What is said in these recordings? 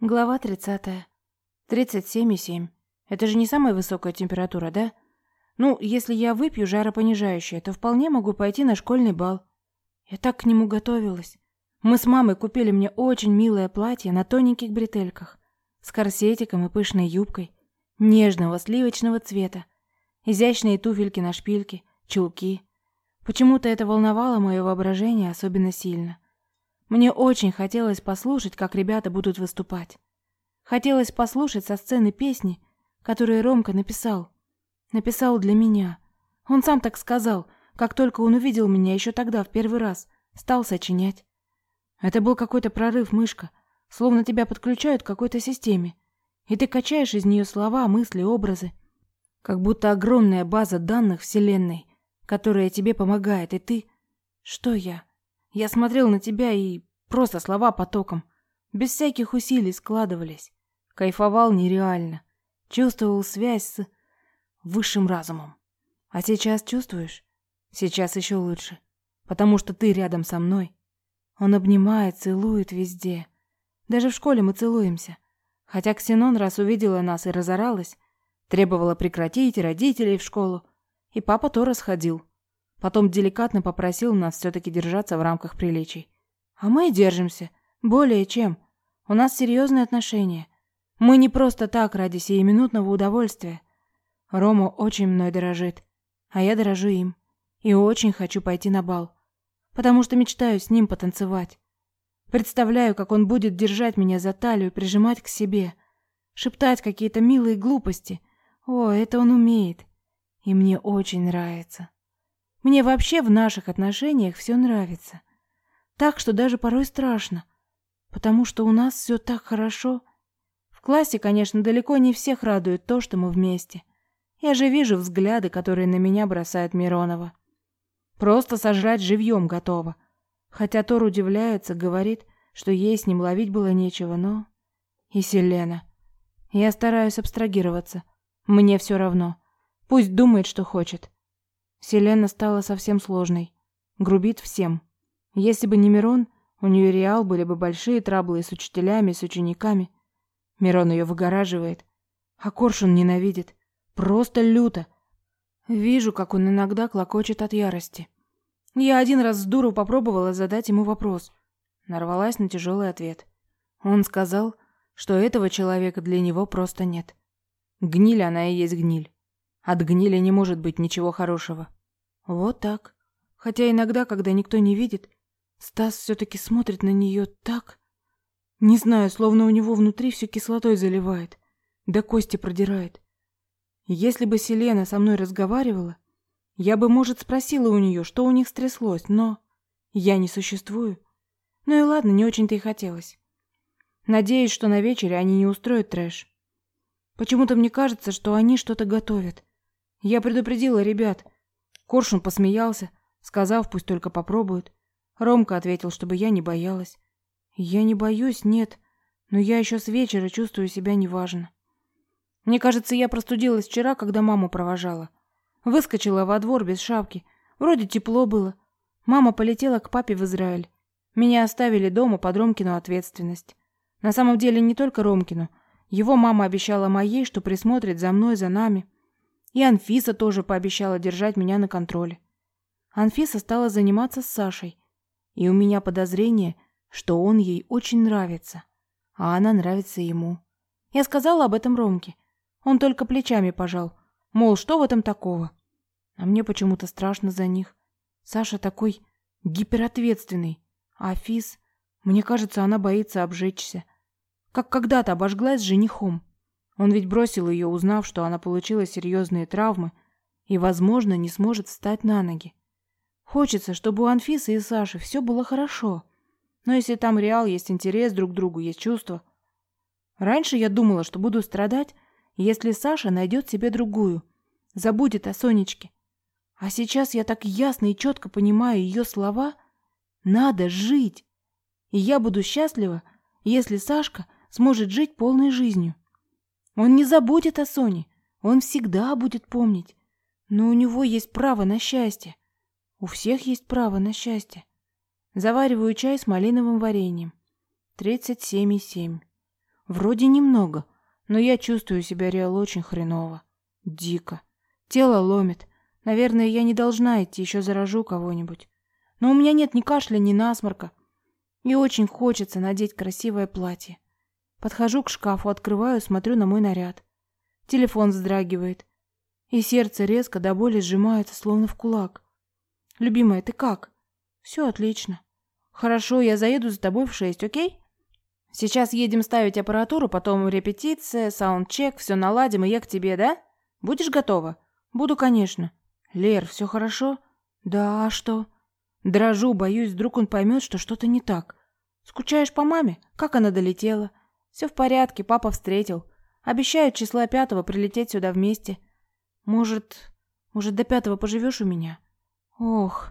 Глава 30. 37,7. Это же не самая высокая температура, да? Ну, если я выпью жаропонижающее, то вполне могу пойти на школьный бал. Я так к нему готовилась. Мы с мамой купили мне очень милое платье на тоненьких бретельках, с корсетиком и пышной юбкой, нежного сливочного цвета, изящные туфельки на шпильке, чулки. Почему-то это волновало мое воображение особенно сильно. Мне очень хотелось послушать, как ребята будут выступать. Хотелось послушать со сцены песни, которые Ромка написал. Написал для меня. Он сам так сказал, как только он увидел меня еще тогда, в первый раз. Стал сочинять. Это был какой-то прорыв, мышка. Словно тебя подключают к какой-то системе. И ты качаешь из нее слова, мысли, образы. Как будто огромная база данных Вселенной, которая тебе помогает, и ты... Что я? Я смотрел на тебя и просто слова потоком, без всяких усилий складывались. Кайфовал нереально. Чувствовал связь с высшим разумом. А сейчас чувствуешь? Сейчас еще лучше. Потому что ты рядом со мной. Он обнимает, целует везде. Даже в школе мы целуемся. Хотя Ксенон раз увидела нас и разоралась, требовала прекратить родителей в школу. И папа то расходил. Потом деликатно попросил нас все-таки держаться в рамках приличий. А мы держимся. Более чем. У нас серьезные отношения. Мы не просто так ради сиюминутного удовольствия. Рома очень мной дорожит, а я дорожу им. И очень хочу пойти на бал. Потому что мечтаю с ним потанцевать. Представляю, как он будет держать меня за талию, прижимать к себе. Шептать какие-то милые глупости. О, это он умеет. И мне очень нравится. Мне вообще в наших отношениях все нравится. Так, что даже порой страшно. Потому что у нас все так хорошо. В классе, конечно, далеко не всех радует то, что мы вместе. Я же вижу взгляды, которые на меня бросает Миронова. Просто сожрать живьем готова. Хотя Тор удивляется, говорит, что ей с ним ловить было нечего, но... И Селена. Я стараюсь абстрагироваться. Мне все равно. Пусть думает, что хочет. Селена стала совсем сложной. Грубит всем. Если бы не Мирон, у нее реал были бы большие траблы с учителями, с учениками. Мирон ее выгораживает. А Коршун ненавидит. Просто люто. Вижу, как он иногда клокочет от ярости. Я один раз с дуру попробовала задать ему вопрос. Нарвалась на тяжелый ответ. Он сказал, что этого человека для него просто нет. Гниль она и есть гниль. От гнили не может быть ничего хорошего. Вот так. Хотя иногда, когда никто не видит, Стас все-таки смотрит на нее так... Не знаю, словно у него внутри все кислотой заливает, до кости продирает. Если бы Селена со мной разговаривала, я бы, может, спросила у нее, что у них стряслось, но... Я не существую. Ну и ладно, не очень-то и хотелось. Надеюсь, что на вечере они не устроят трэш. Почему-то мне кажется, что они что-то готовят. Я предупредила ребят. Коршун посмеялся, сказав, пусть только попробуют. Ромка ответил, чтобы я не боялась. Я не боюсь, нет, но я еще с вечера чувствую себя неважно. Мне кажется, я простудилась вчера, когда маму провожала. Выскочила во двор без шапки. Вроде тепло было. Мама полетела к папе в Израиль. Меня оставили дома под Ромкину ответственность. На самом деле не только Ромкину. Его мама обещала моей, что присмотрит за мной, за нами. И Анфиса тоже пообещала держать меня на контроле. Анфиса стала заниматься с Сашей, и у меня подозрение, что он ей очень нравится, а она нравится ему. Я сказала об этом Ромке. Он только плечами пожал, мол, что в этом такого? А мне почему-то страшно за них. Саша такой гиперответственный, а Фис, мне кажется, она боится обжечься. Как когда-то обожглась с женихом. Он ведь бросил ее, узнав, что она получила серьезные травмы и, возможно, не сможет встать на ноги. Хочется, чтобы у Анфисы и Саши все было хорошо. Но если там реал, есть интерес друг к другу, есть чувства. Раньше я думала, что буду страдать, если Саша найдет себе другую, забудет о Сонечке. А сейчас я так ясно и четко понимаю ее слова «надо жить». И я буду счастлива, если Сашка сможет жить полной жизнью. Он не забудет о Соне. Он всегда будет помнить. Но у него есть право на счастье. У всех есть право на счастье. Завариваю чай с малиновым вареньем. 37,7. Вроде немного, но я чувствую себя реал очень хреново. Дико. Тело ломит. Наверное, я не должна идти, еще заражу кого-нибудь. Но у меня нет ни кашля, ни насморка. И очень хочется надеть красивое платье. Подхожу к шкафу, открываю, смотрю на мой наряд. Телефон вздрагивает. И сердце резко до боли сжимается, словно в кулак. «Любимая, ты как?» «Все отлично». «Хорошо, я заеду за тобой в шесть, окей?» «Сейчас едем ставить аппаратуру, потом репетиция, саундчек, все наладим, и я к тебе, да? Будешь готова?» «Буду, конечно». «Лер, все хорошо?» «Да, а что?» Дрожу, боюсь, вдруг он поймет, что что-то не так. «Скучаешь по маме? Как она долетела?» «Все в порядке, папа встретил. Обещают числа пятого прилететь сюда вместе. Может, может, до пятого поживешь у меня?» «Ох,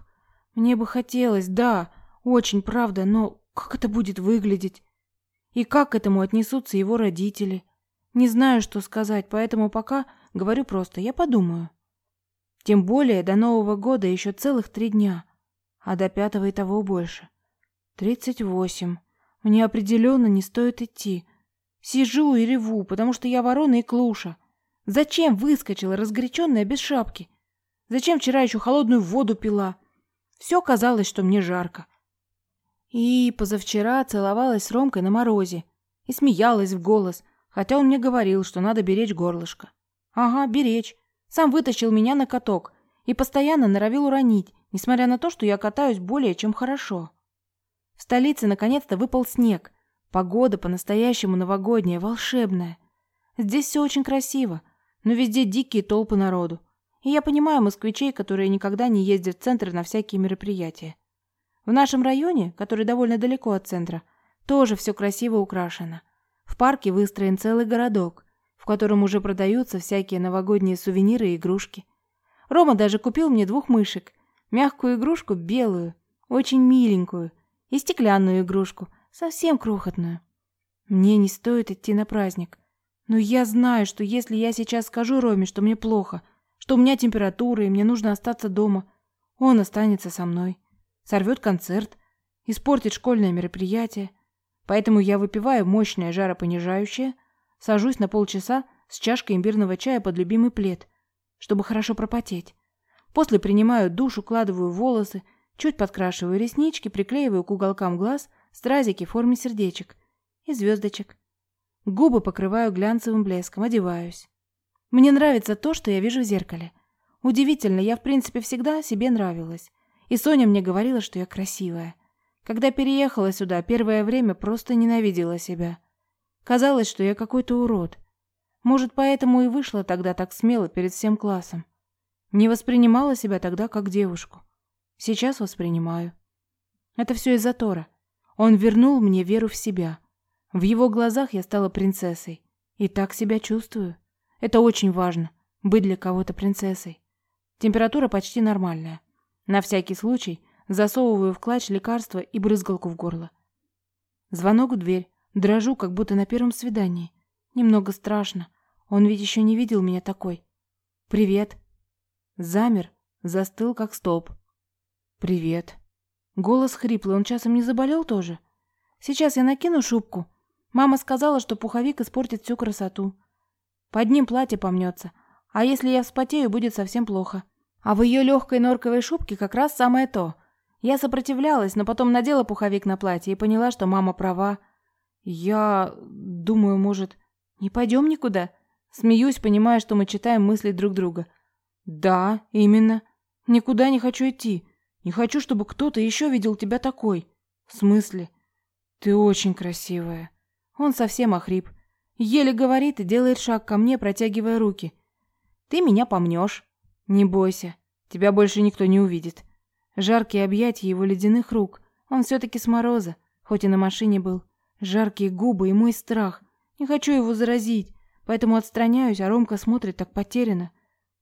мне бы хотелось, да, очень, правда, но как это будет выглядеть? И как к этому отнесутся его родители? Не знаю, что сказать, поэтому пока говорю просто, я подумаю. Тем более до Нового года еще целых три дня, а до пятого и того больше. Тридцать восемь. Мне определенно не стоит идти. Сижу и реву, потому что я ворона и клуша. Зачем выскочила, разгоряченная, без шапки? Зачем вчера еще холодную воду пила? Все казалось, что мне жарко. И позавчера целовалась с Ромкой на морозе и смеялась в голос, хотя он мне говорил, что надо беречь горлышко. Ага, беречь. Сам вытащил меня на каток и постоянно норовил уронить, несмотря на то, что я катаюсь более чем хорошо. В столице наконец-то выпал снег. Погода по-настоящему новогодняя, волшебная. Здесь все очень красиво, но везде дикие толпы народу. И я понимаю москвичей, которые никогда не ездят в центр на всякие мероприятия. В нашем районе, который довольно далеко от центра, тоже все красиво украшено. В парке выстроен целый городок, в котором уже продаются всякие новогодние сувениры и игрушки. Рома даже купил мне двух мышек. Мягкую игрушку белую, очень миленькую, и стеклянную игрушку, совсем крохотную. Мне не стоит идти на праздник. Но я знаю, что если я сейчас скажу Роме, что мне плохо, что у меня температура и мне нужно остаться дома, он останется со мной сорвет концерт, испортит школьное мероприятие. Поэтому я выпиваю мощное жаропонижающее, сажусь на полчаса с чашкой имбирного чая под любимый плед, чтобы хорошо пропотеть. После принимаю душ, укладываю волосы, чуть подкрашиваю реснички, приклеиваю к уголкам глаз стразики в форме сердечек и звездочек. Губы покрываю глянцевым блеском, одеваюсь. Мне нравится то, что я вижу в зеркале. Удивительно, я в принципе всегда себе нравилась. И Соня мне говорила, что я красивая. Когда переехала сюда, первое время просто ненавидела себя. Казалось, что я какой-то урод. Может, поэтому и вышла тогда так смело перед всем классом. Не воспринимала себя тогда как девушку. Сейчас воспринимаю. Это все из-за Тора. Он вернул мне веру в себя. В его глазах я стала принцессой. И так себя чувствую. Это очень важно, быть для кого-то принцессой. Температура почти нормальная. На всякий случай засовываю в клатч лекарство и брызгалку в горло. Звонок в дверь. Дрожу, как будто на первом свидании. Немного страшно. Он ведь еще не видел меня такой. «Привет». Замер, застыл, как столб. «Привет». Голос хриплый, он часом не заболел тоже? Сейчас я накину шубку. Мама сказала, что пуховик испортит всю красоту. Под ним платье помнется, а если я вспотею, будет совсем плохо. А в ее легкой норковой шубке как раз самое то. Я сопротивлялась, но потом надела пуховик на платье и поняла, что мама права. Я думаю, может, не пойдем никуда? Смеюсь, понимая, что мы читаем мысли друг друга. Да, именно. Никуда не хочу идти. Не хочу, чтобы кто-то еще видел тебя такой. В смысле? Ты очень красивая. Он совсем охрип. Еле говорит и делает шаг ко мне, протягивая руки. Ты меня помнешь. «Не бойся, тебя больше никто не увидит». Жаркие объятия его ледяных рук. Он все-таки с мороза, хоть и на машине был. Жаркие губы и мой страх. Не хочу его заразить, поэтому отстраняюсь, а Ромка смотрит так потерянно.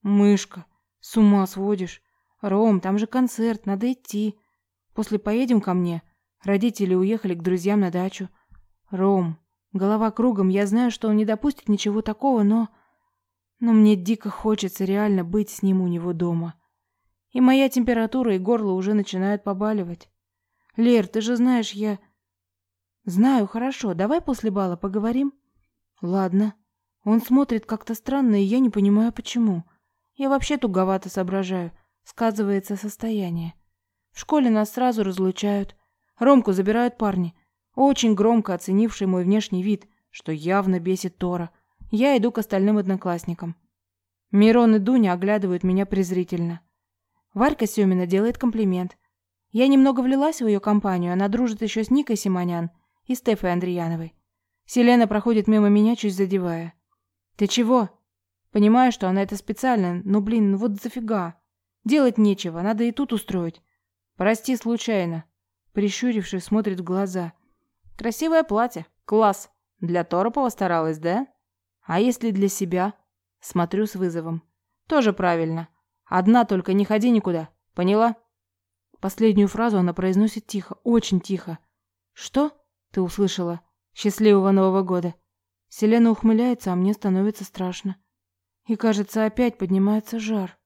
«Мышка, с ума сводишь. Ром, там же концерт, надо идти. После поедем ко мне. Родители уехали к друзьям на дачу. Ром, голова кругом, я знаю, что он не допустит ничего такого, но...» но мне дико хочется реально быть с ним у него дома. И моя температура и горло уже начинают побаливать. Лер, ты же знаешь, я... Знаю, хорошо, давай после бала поговорим. Ладно. Он смотрит как-то странно, и я не понимаю, почему. Я вообще туговато соображаю. Сказывается состояние. В школе нас сразу разлучают. Ромку забирают парни, очень громко оценивший мой внешний вид, что явно бесит Тора. Я иду к остальным одноклассникам. Мирон и Дуня оглядывают меня презрительно. Варька Семина делает комплимент. Я немного влилась в ее компанию, она дружит еще с Никой Симонян и Стефой Андреяновой. Селена проходит мимо меня, чуть задевая. «Ты чего?» Понимаю, что она это специально, но, блин, ну вот зафига. Делать нечего, надо и тут устроить. Прости, случайно. Прищурившись, смотрит в глаза. Красивое платье. Класс. Для Торопова старалась, да? А если для себя? Смотрю с вызовом. Тоже правильно. Одна только не ходи никуда. Поняла? Последнюю фразу она произносит тихо, очень тихо. Что? Ты услышала? Счастливого Нового года. Селена ухмыляется, а мне становится страшно. И, кажется, опять поднимается жар.